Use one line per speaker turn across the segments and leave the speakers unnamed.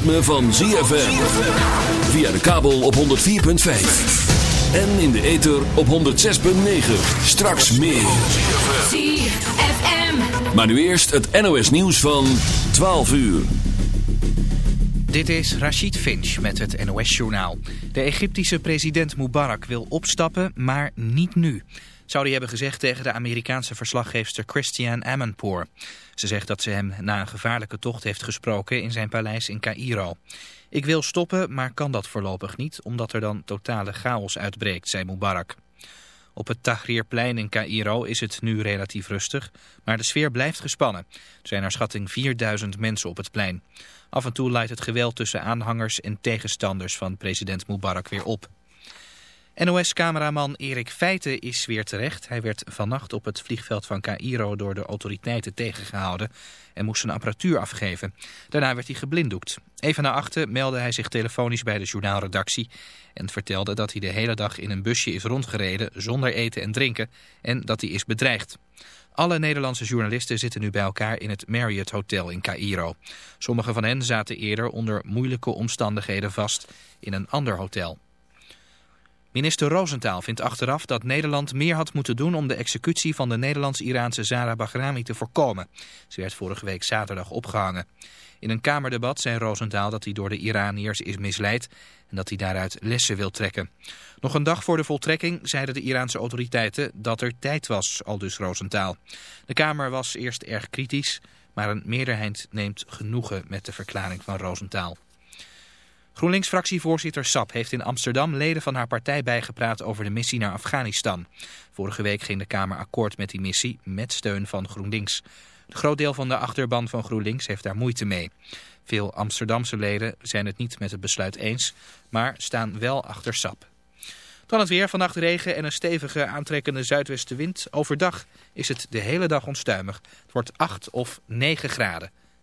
ritme van ZFM. Via de kabel op 104.5. En in de ether op 106.9. Straks meer.
ZFM.
Maar nu eerst het NOS nieuws van 12 uur.
Dit is Rashid Finch met het NOS-journaal. De Egyptische president Mubarak wil opstappen, maar niet nu. Zou hij hebben gezegd tegen de Amerikaanse verslaggeefster Christiane Amanpour. Ze zegt dat ze hem na een gevaarlijke tocht heeft gesproken in zijn paleis in Cairo. Ik wil stoppen, maar kan dat voorlopig niet, omdat er dan totale chaos uitbreekt, zei Mubarak. Op het Tahrirplein in Cairo is het nu relatief rustig, maar de sfeer blijft gespannen. Er zijn naar schatting 4000 mensen op het plein. Af en toe leidt het geweld tussen aanhangers en tegenstanders van president Mubarak weer op. NOS-cameraman Erik Feiten is weer terecht. Hij werd vannacht op het vliegveld van Cairo door de autoriteiten tegengehouden en moest zijn apparatuur afgeven. Daarna werd hij geblinddoekt. Even na achten meldde hij zich telefonisch bij de journaalredactie en vertelde dat hij de hele dag in een busje is rondgereden zonder eten en drinken en dat hij is bedreigd. Alle Nederlandse journalisten zitten nu bij elkaar in het Marriott Hotel in Cairo. Sommige van hen zaten eerder onder moeilijke omstandigheden vast in een ander hotel. Minister Roosentaal vindt achteraf dat Nederland meer had moeten doen om de executie van de Nederlands-Iraanse Zara Bahrami te voorkomen. Ze werd vorige week zaterdag opgehangen. In een kamerdebat zei Roosentaal dat hij door de Iraniërs is misleid en dat hij daaruit lessen wil trekken. Nog een dag voor de voltrekking zeiden de Iraanse autoriteiten dat er tijd was, al dus Roosentaal. De Kamer was eerst erg kritisch, maar een meerderheid neemt genoegen met de verklaring van Roosentaal. GroenLinks-fractievoorzitter Sap heeft in Amsterdam leden van haar partij bijgepraat over de missie naar Afghanistan. Vorige week ging de Kamer akkoord met die missie, met steun van GroenLinks. Een groot deel van de achterban van GroenLinks heeft daar moeite mee. Veel Amsterdamse leden zijn het niet met het besluit eens, maar staan wel achter Sap. Dan het weer, vannacht regen en een stevige aantrekkende zuidwestenwind. Overdag is het de hele dag onstuimig. Het wordt 8 of 9 graden.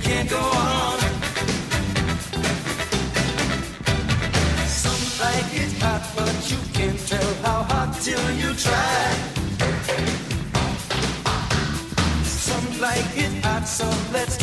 Can't go on. Some like it hot, but you can't tell how hot till you try. Some like it hot, so let's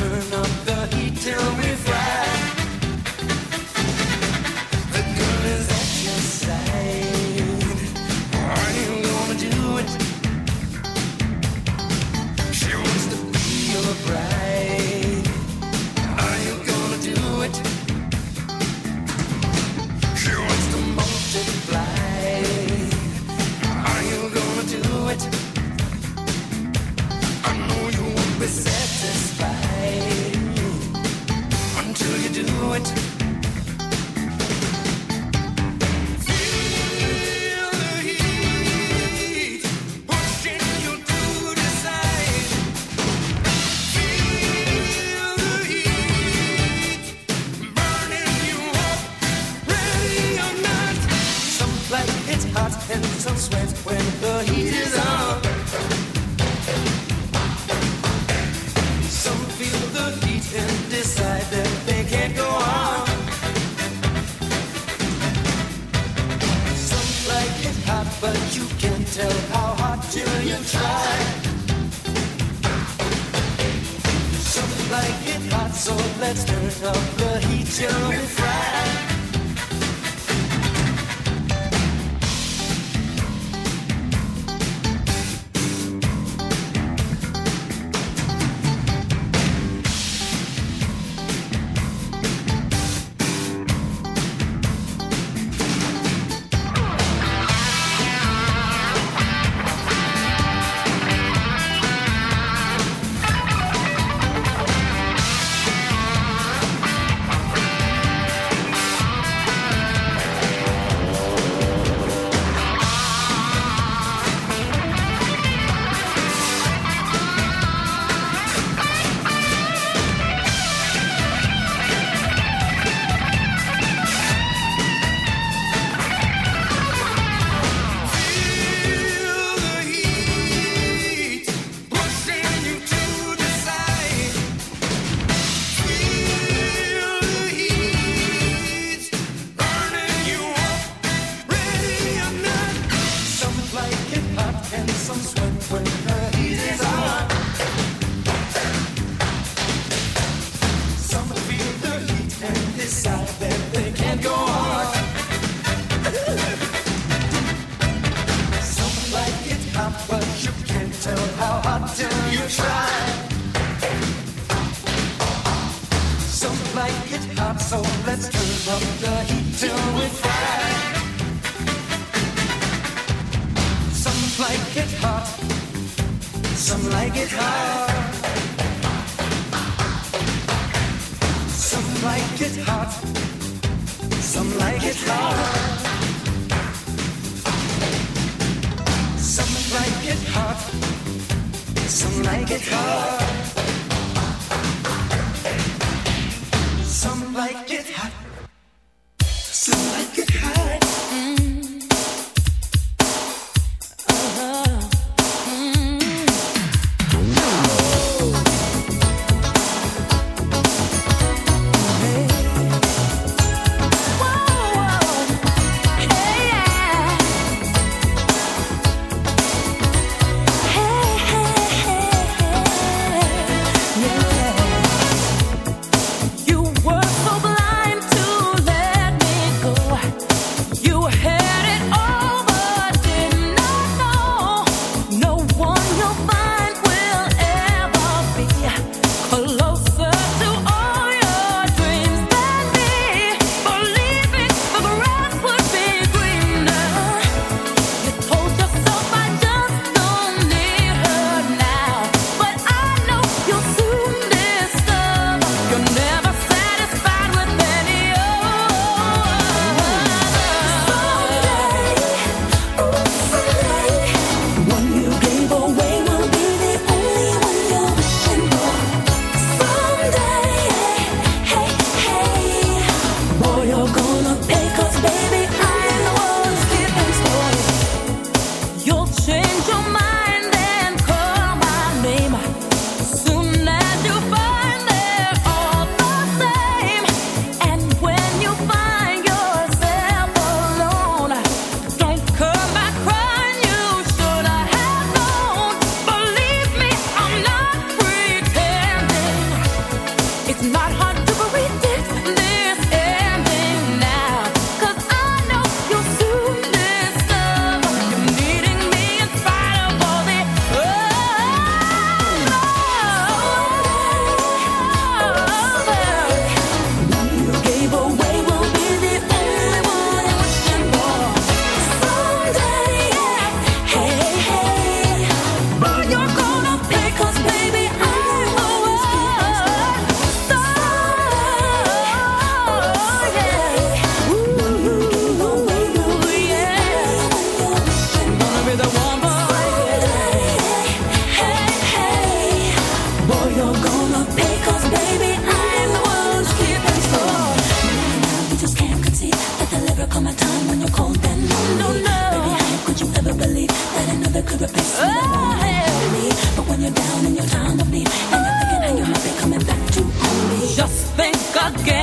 again,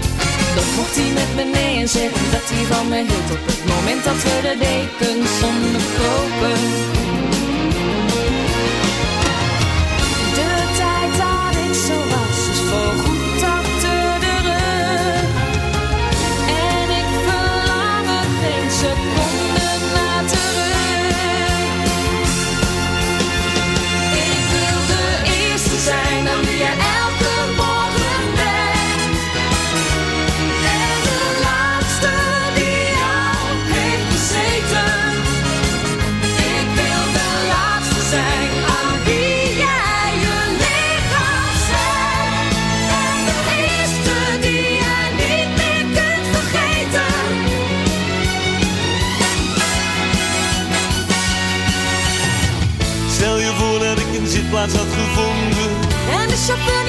Mocht hij met me nee en zeggen dat hij van me hield Op het moment dat we de dekens
zonder kopen had gevonden.
En de chauffeur.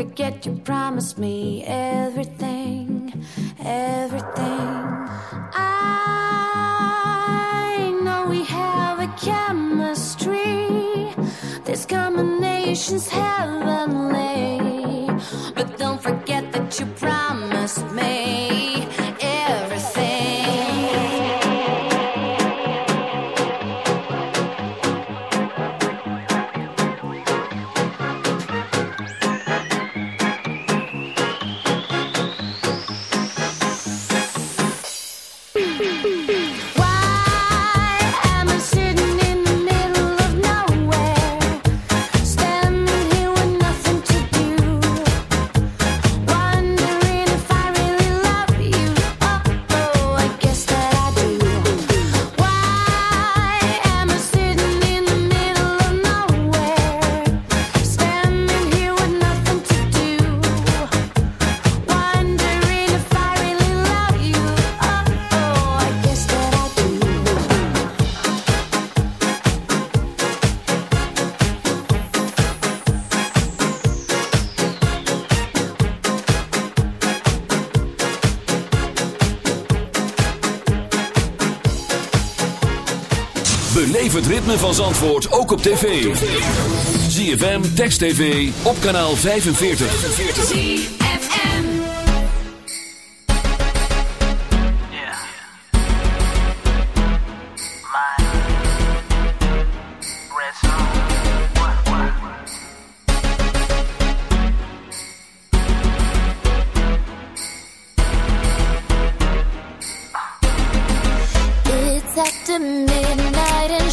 forget you promised me everything, everything. I know we have a chemistry. This combination's
hell. ritme van Zandvoort ook op tv. ZFM, Text TV, op kanaal 45.
ZFM yeah. My Red what, what? It's after midnight and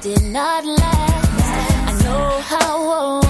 did not last. I know how old.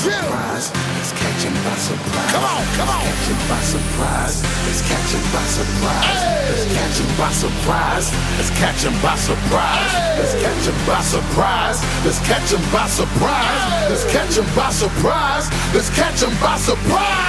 surprise. It's catching by surprise. Come on, come on. It's catching by surprise. It's catching by surprise. It's catching by surprise. It's catching by surprise. It's catching by surprise. It's catching by surprise. Let's by surprise. By surprise.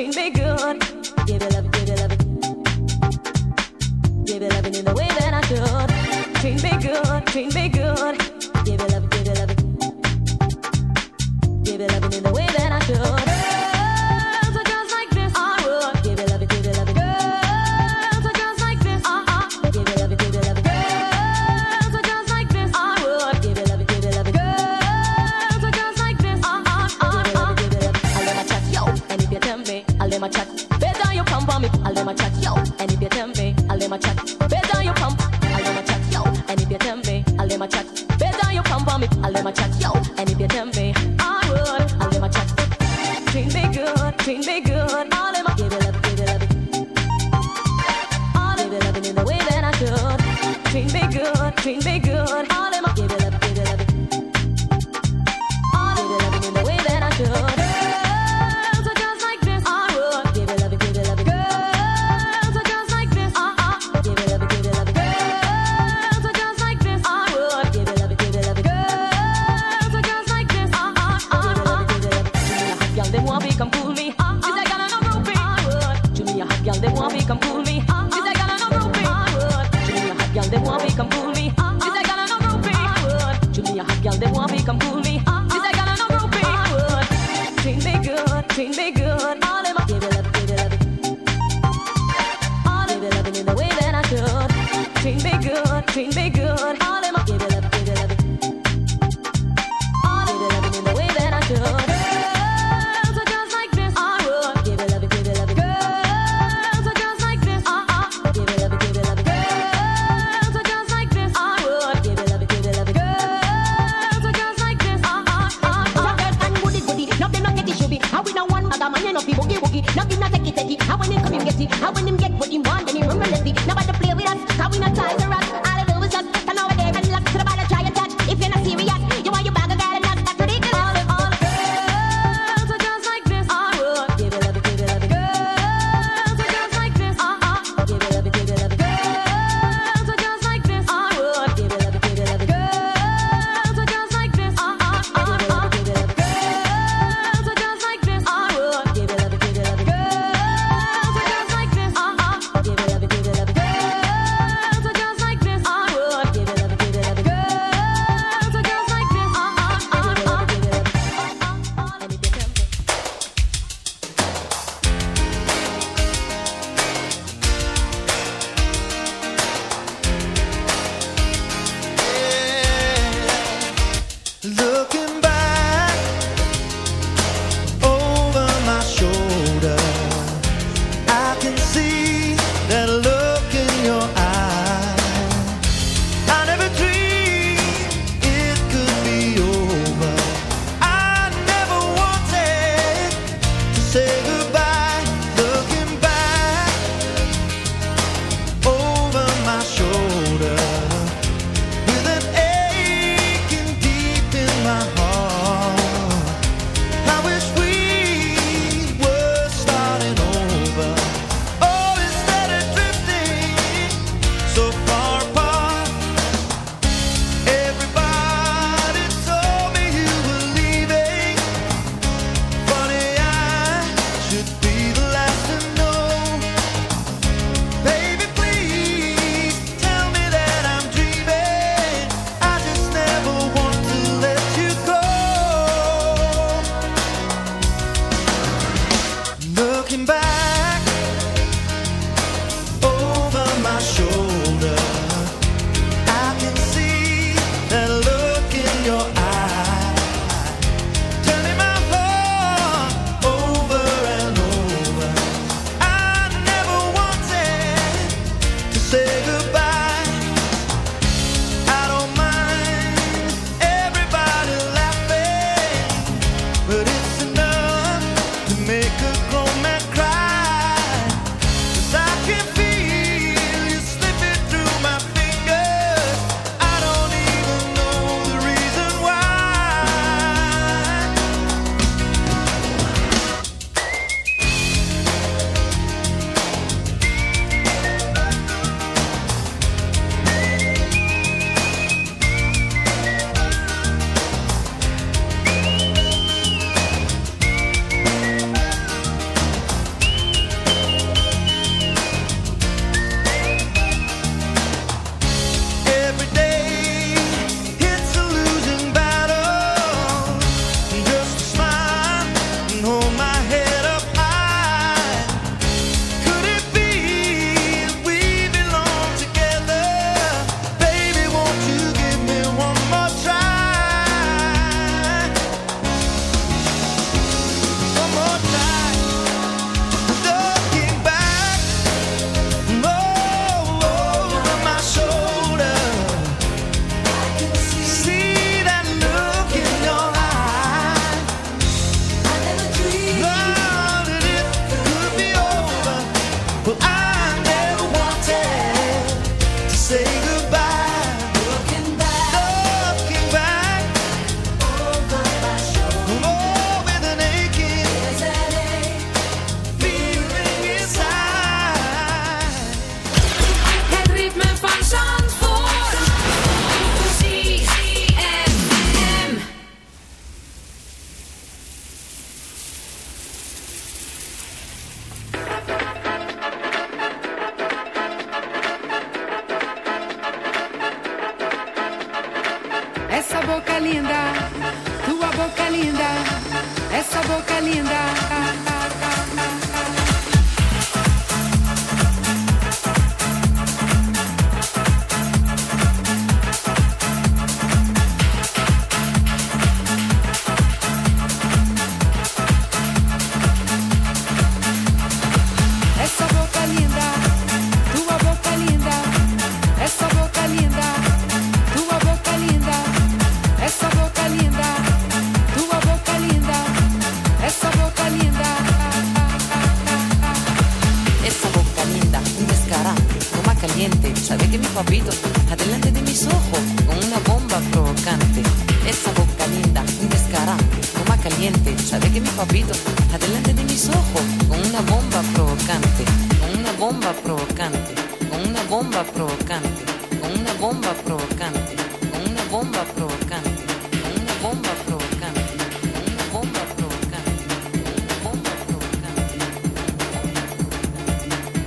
treat me good. Give it love, give it love. Give it loving in the way that I should. Treat me good, treat me